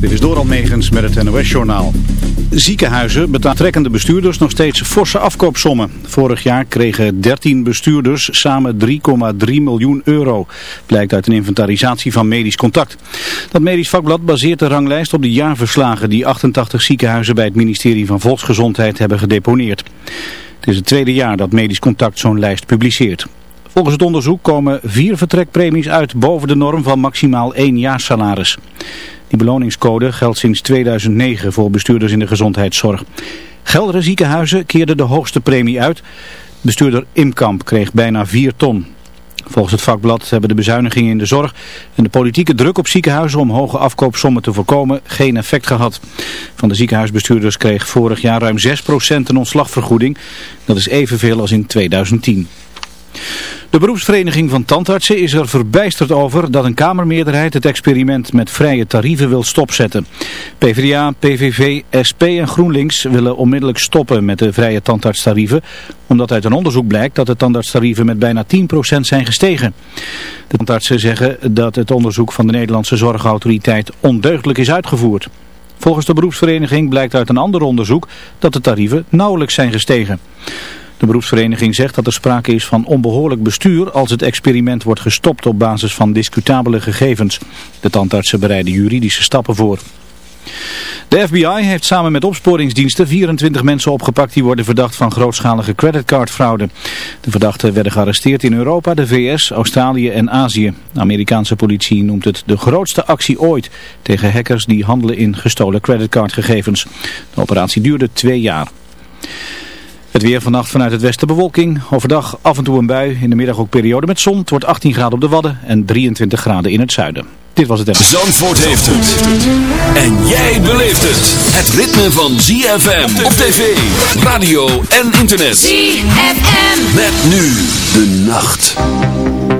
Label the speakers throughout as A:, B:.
A: Dit is Doral Megens met het NOS-journaal. Ziekenhuizen betalen trekkende bestuurders nog steeds forse afkoopsommen. Vorig jaar kregen 13 bestuurders samen 3,3 miljoen euro. Blijkt uit een inventarisatie van Medisch Contact. Dat medisch vakblad baseert de ranglijst op de jaarverslagen die 88 ziekenhuizen bij het ministerie van Volksgezondheid hebben gedeponeerd. Het is het tweede jaar dat Medisch Contact zo'n lijst publiceert. Volgens het onderzoek komen vier vertrekpremies uit boven de norm van maximaal één jaar salaris. Die beloningscode geldt sinds 2009 voor bestuurders in de gezondheidszorg. Geldere ziekenhuizen keerden de hoogste premie uit. Bestuurder Imkamp kreeg bijna 4 ton. Volgens het vakblad hebben de bezuinigingen in de zorg en de politieke druk op ziekenhuizen om hoge afkoopsommen te voorkomen geen effect gehad. Van de ziekenhuisbestuurders kreeg vorig jaar ruim 6% een ontslagvergoeding. Dat is evenveel als in 2010. De beroepsvereniging van tandartsen is er verbijsterd over dat een kamermeerderheid het experiment met vrije tarieven wil stopzetten. PvdA, PVV, SP en GroenLinks willen onmiddellijk stoppen met de vrije tandartstarieven, omdat uit een onderzoek blijkt dat de tandartstarieven met bijna 10% zijn gestegen. De tandartsen zeggen dat het onderzoek van de Nederlandse Zorgautoriteit ondeugdelijk is uitgevoerd. Volgens de beroepsvereniging blijkt uit een ander onderzoek dat de tarieven nauwelijks zijn gestegen. De beroepsvereniging zegt dat er sprake is van onbehoorlijk bestuur als het experiment wordt gestopt op basis van discutabele gegevens. De tandartsen bereiden juridische stappen voor. De FBI heeft samen met opsporingsdiensten 24 mensen opgepakt die worden verdacht van grootschalige creditcardfraude. De verdachten werden gearresteerd in Europa, de VS, Australië en Azië. De Amerikaanse politie noemt het de grootste actie ooit tegen hackers die handelen in gestolen creditcardgegevens. De operatie duurde twee jaar. Het weer vannacht vanuit het westen bewolking. Overdag af en toe een bui. In de middag ook periode met zon. Het wordt 18 graden op de Wadden en 23 graden in het zuiden. Dit was het.
B: Zandvoort heeft het. En jij beleeft het. Het ritme van ZFM op tv, radio en internet.
C: ZFM.
B: Met nu de nacht.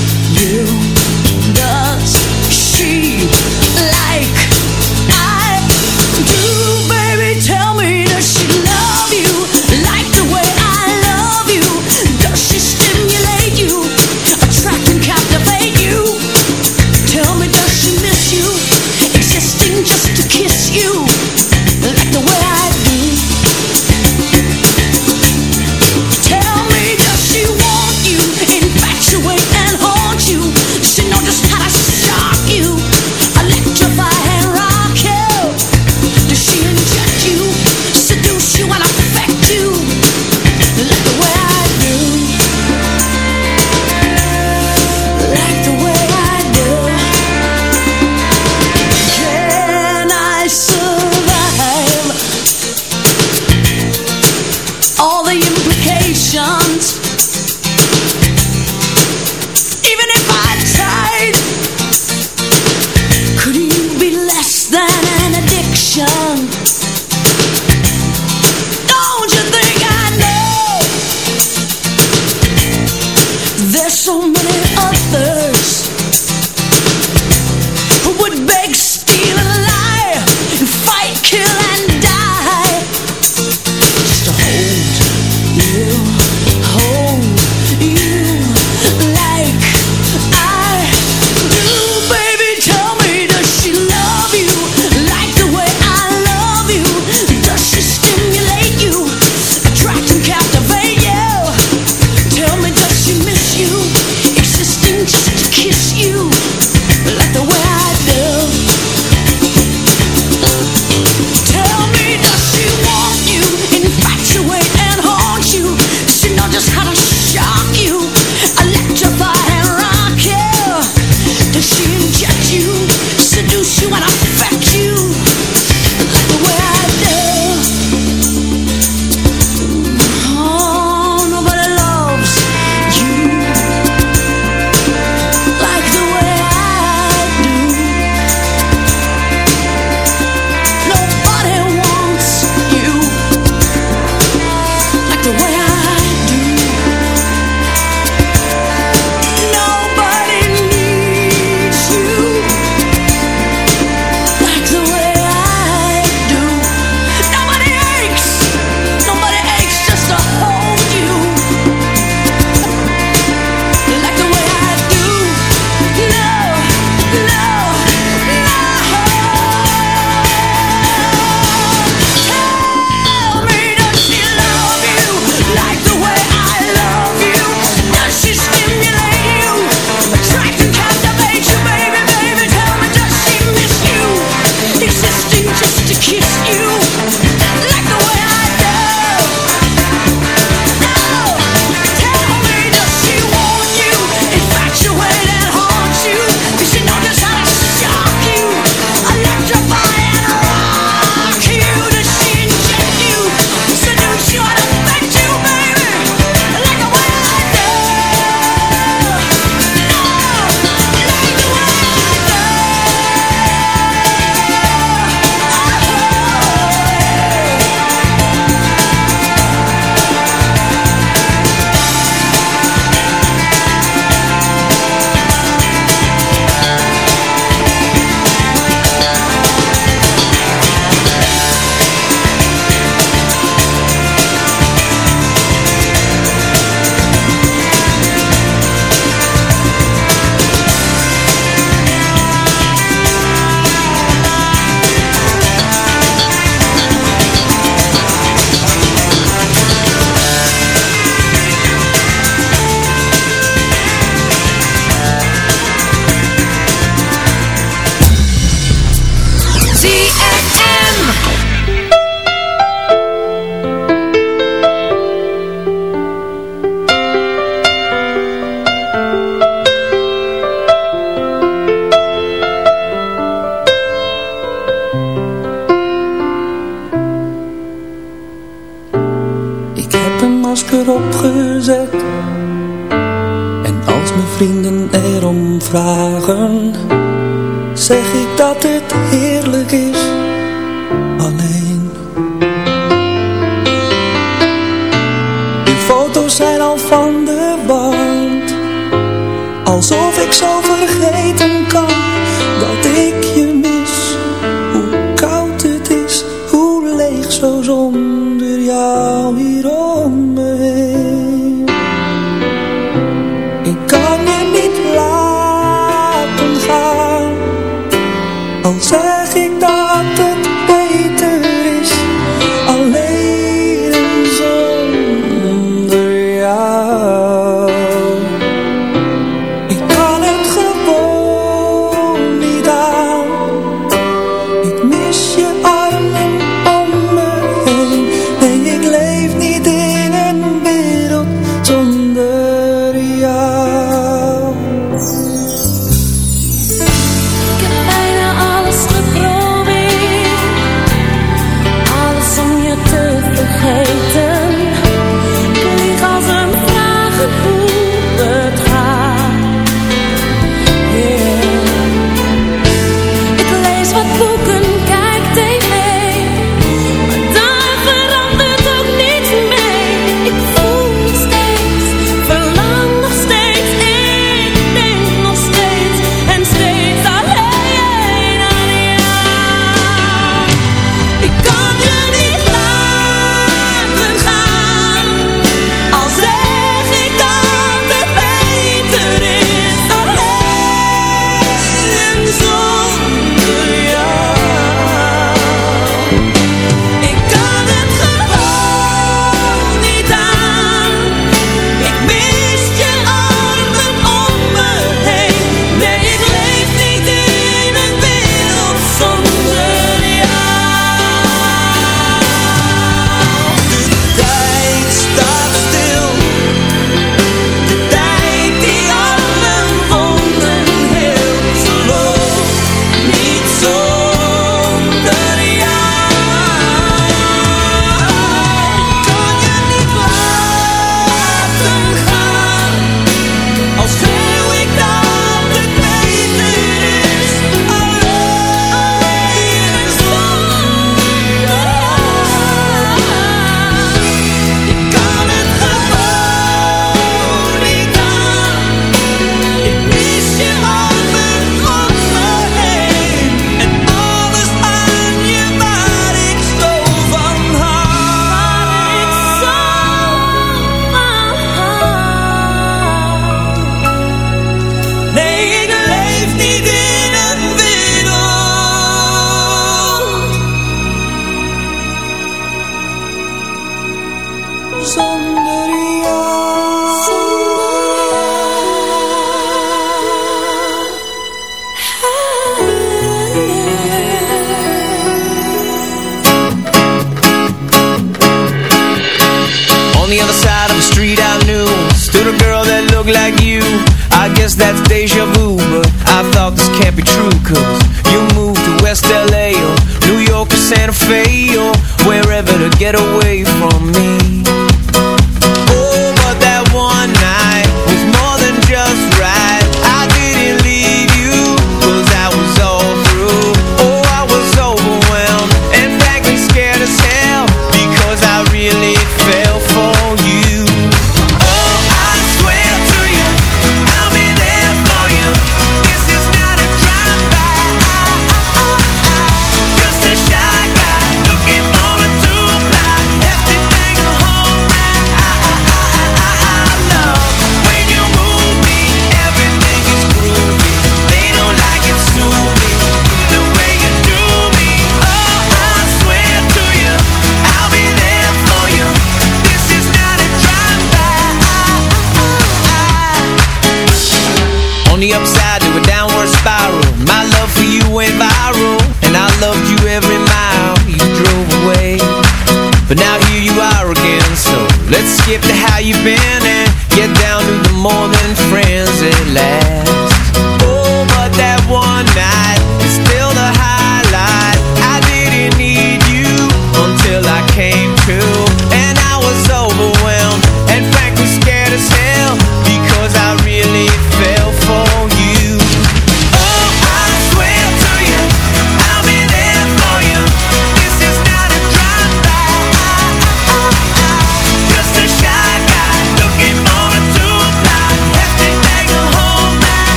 D: Let's skip to how you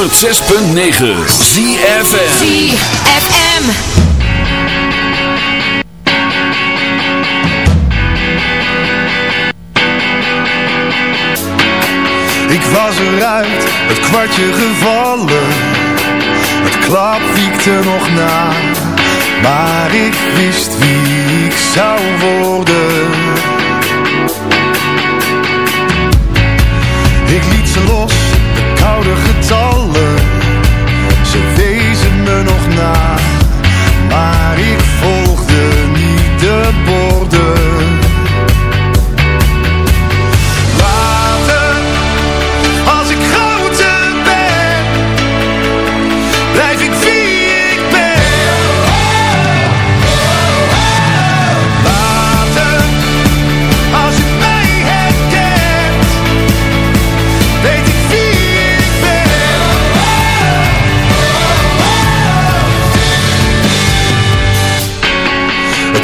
B: 106.9 ZFM
E: ZFM
F: Ik was eruit, het kwartje gevallen. Het klap wiekte nog na Maar ik wist wie ik zou worden. Ik liet ze los oude getallen, ze wezen me nog na. Maar ik volgde niet de borden.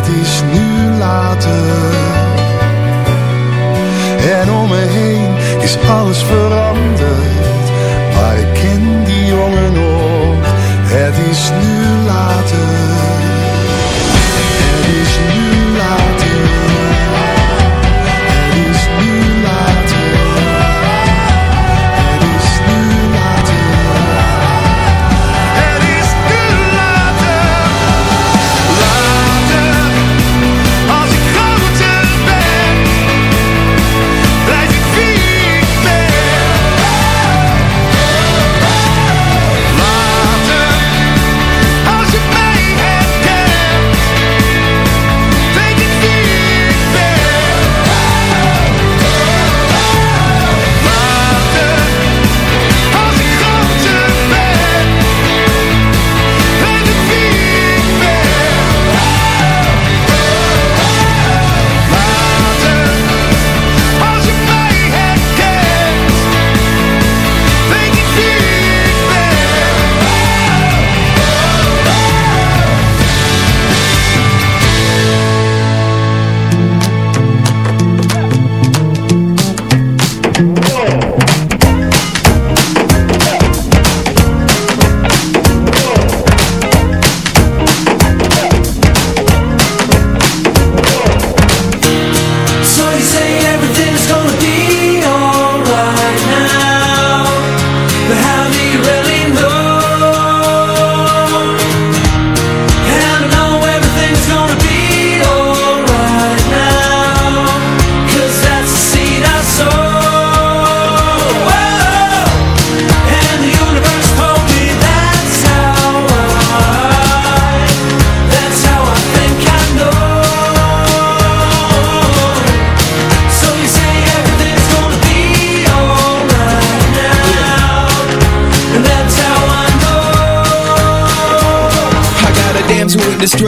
F: het is nu later. En om me heen is alles veranderd, maar ik ken die jongen nog, het is nu later.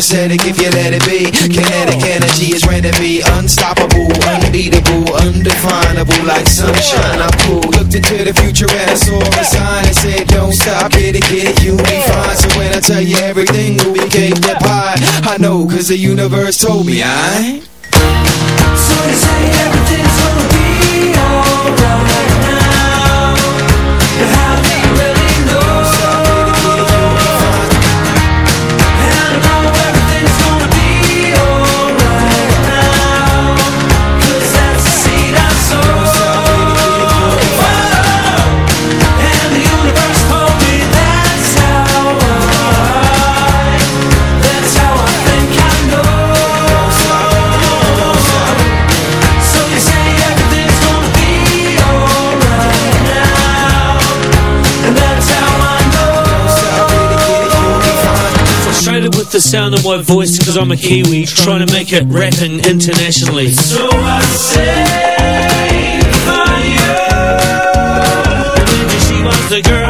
E: copacetic if you let it be. Kinetic energy is ready to be unstoppable, unbeatable, undefinable, like sunshine. I pulled, looked into the future and I saw a sign that said, Don't stop, get it, get it, you'll be fine. So when I tell you everything will be cake and pie, I know, cause the universe told me I.
G: So they say everything's gonna be
H: sound of my voice Cause I'm a Kiwi Trying to make it rapping internationally. So I say you And she was the girl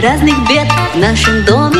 C: разных бед в нашем доме.